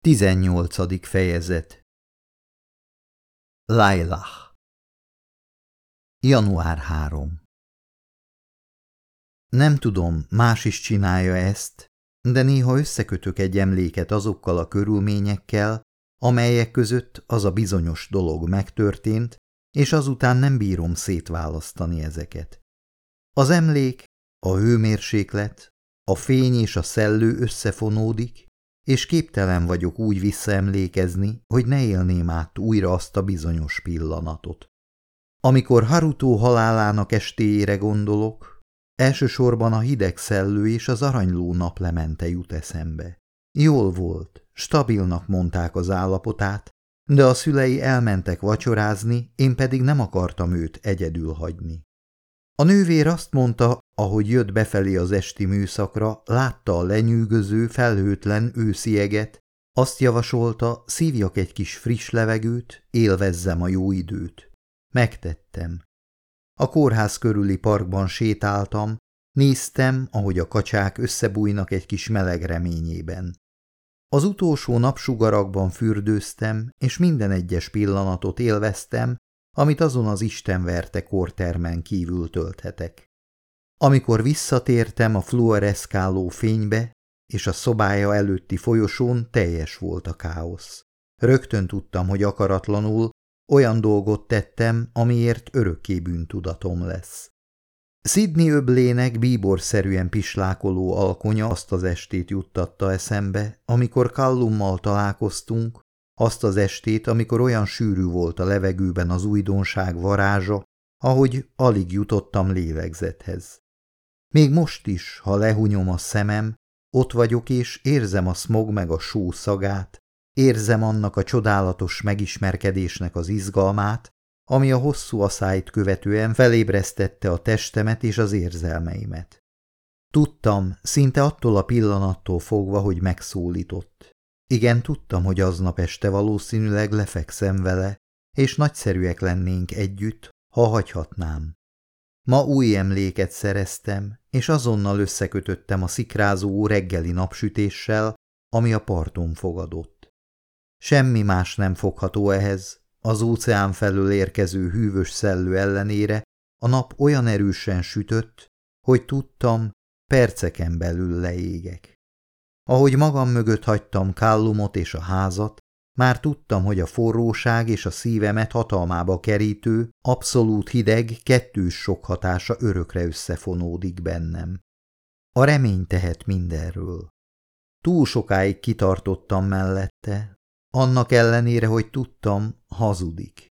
18. fejezet Lailah Január 3 Nem tudom, más is csinálja ezt, de néha összekötök egy emléket azokkal a körülményekkel, amelyek között az a bizonyos dolog megtörtént, és azután nem bírom szétválasztani ezeket. Az emlék, a hőmérséklet, a fény és a szellő összefonódik, és képtelen vagyok úgy visszaemlékezni, hogy ne élném át újra azt a bizonyos pillanatot. Amikor Haruto halálának estéjére gondolok, elsősorban a hideg szellő és az aranyló naplemente jut eszembe. Jól volt, stabilnak mondták az állapotát, de a szülei elmentek vacsorázni, én pedig nem akartam őt egyedül hagyni. A nővér azt mondta, ahogy jött befelé az esti műszakra, látta a lenyűgöző, felhőtlen őszieget, azt javasolta, szívjak egy kis friss levegőt, élvezzem a jó időt. Megtettem. A kórház körüli parkban sétáltam, néztem, ahogy a kacsák összebújnak egy kis meleg reményében. Az utolsó napsugarakban fürdőztem, és minden egyes pillanatot élveztem, amit azon az istenverte kortermen kívül tölthetek. Amikor visszatértem a fluoreszkáló fénybe, és a szobája előtti folyosón teljes volt a káosz. Rögtön tudtam, hogy akaratlanul olyan dolgot tettem, amiért örökké bűntudatom lesz. Sidney öblének bíborszerűen pislákoló alkonya azt az estét juttatta eszembe, amikor Kallummal találkoztunk, azt az estét, amikor olyan sűrű volt a levegőben az újdonság varázsa, ahogy alig jutottam lélegzethez. Még most is, ha lehunyom a szemem, ott vagyok és érzem a smog meg a só szagát, érzem annak a csodálatos megismerkedésnek az izgalmát, ami a hosszú aszályt követően felébresztette a testemet és az érzelmeimet. Tudtam, szinte attól a pillanattól fogva, hogy megszólított. Igen, tudtam, hogy aznap este valószínűleg lefekszem vele, és nagyszerűek lennénk együtt, ha hagyhatnám. Ma új emléket szereztem, és azonnal összekötöttem a szikrázó reggeli napsütéssel, ami a parton fogadott. Semmi más nem fogható ehhez, az óceán felől érkező hűvös szellő ellenére a nap olyan erősen sütött, hogy tudtam, perceken belül leégek. Ahogy magam mögött hagytam Kallumot és a házat, már tudtam, hogy a forróság és a szívemet hatalmába kerítő, abszolút hideg, kettős sok hatása örökre összefonódik bennem. A remény tehet mindenről. Túl sokáig kitartottam mellette, annak ellenére, hogy tudtam, hazudik.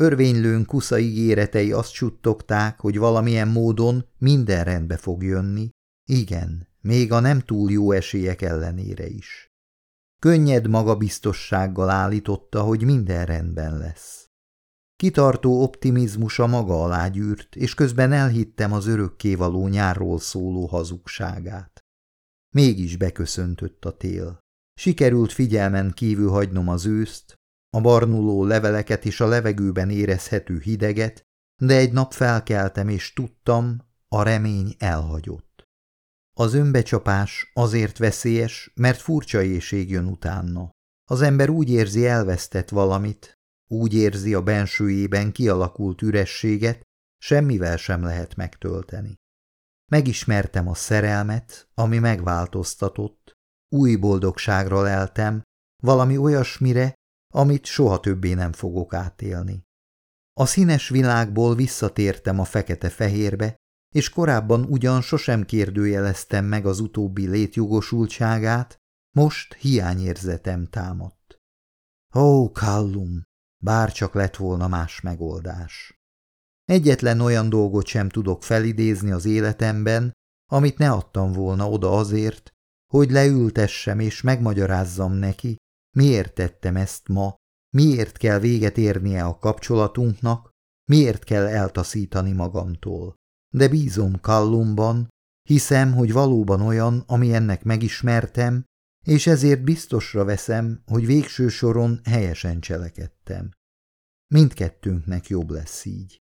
Örvénylőn kusza ígéretei azt csuttogták, hogy valamilyen módon minden rendbe fog jönni, igen, még a nem túl jó esélyek ellenére is. Könnyed magabiztossággal állította, hogy minden rendben lesz. Kitartó optimizmusa maga alá gyűrt, és közben elhittem az örökkévaló nyárról szóló hazugságát. Mégis beköszöntött a tél. Sikerült figyelmen kívül hagynom az őszt, a barnuló leveleket és a levegőben érezhető hideget, de egy nap felkeltem, és tudtam, a remény elhagyott. Az önbecsapás azért veszélyes, mert furcsa éjség jön utána. Az ember úgy érzi elvesztett valamit, úgy érzi a bensőjében kialakult ürességet, semmivel sem lehet megtölteni. Megismertem a szerelmet, ami megváltoztatott, új boldogságra leltem, valami olyasmire, amit soha többé nem fogok átélni. A színes világból visszatértem a fekete-fehérbe, és korábban ugyan sosem kérdőjeleztem meg az utóbbi létjogosultságát, most hiányérzetem támadt. Ó, Kallum, bár csak lett volna más megoldás. Egyetlen olyan dolgot sem tudok felidézni az életemben, amit ne adtam volna oda azért, hogy leültessem és megmagyarázzam neki, miért tettem ezt ma, miért kell véget érnie a kapcsolatunknak, miért kell eltaszítani magamtól de bízom Kallumban, hiszem, hogy valóban olyan, ami ennek megismertem, és ezért biztosra veszem, hogy végső soron helyesen cselekedtem. Mindkettőnknek jobb lesz így.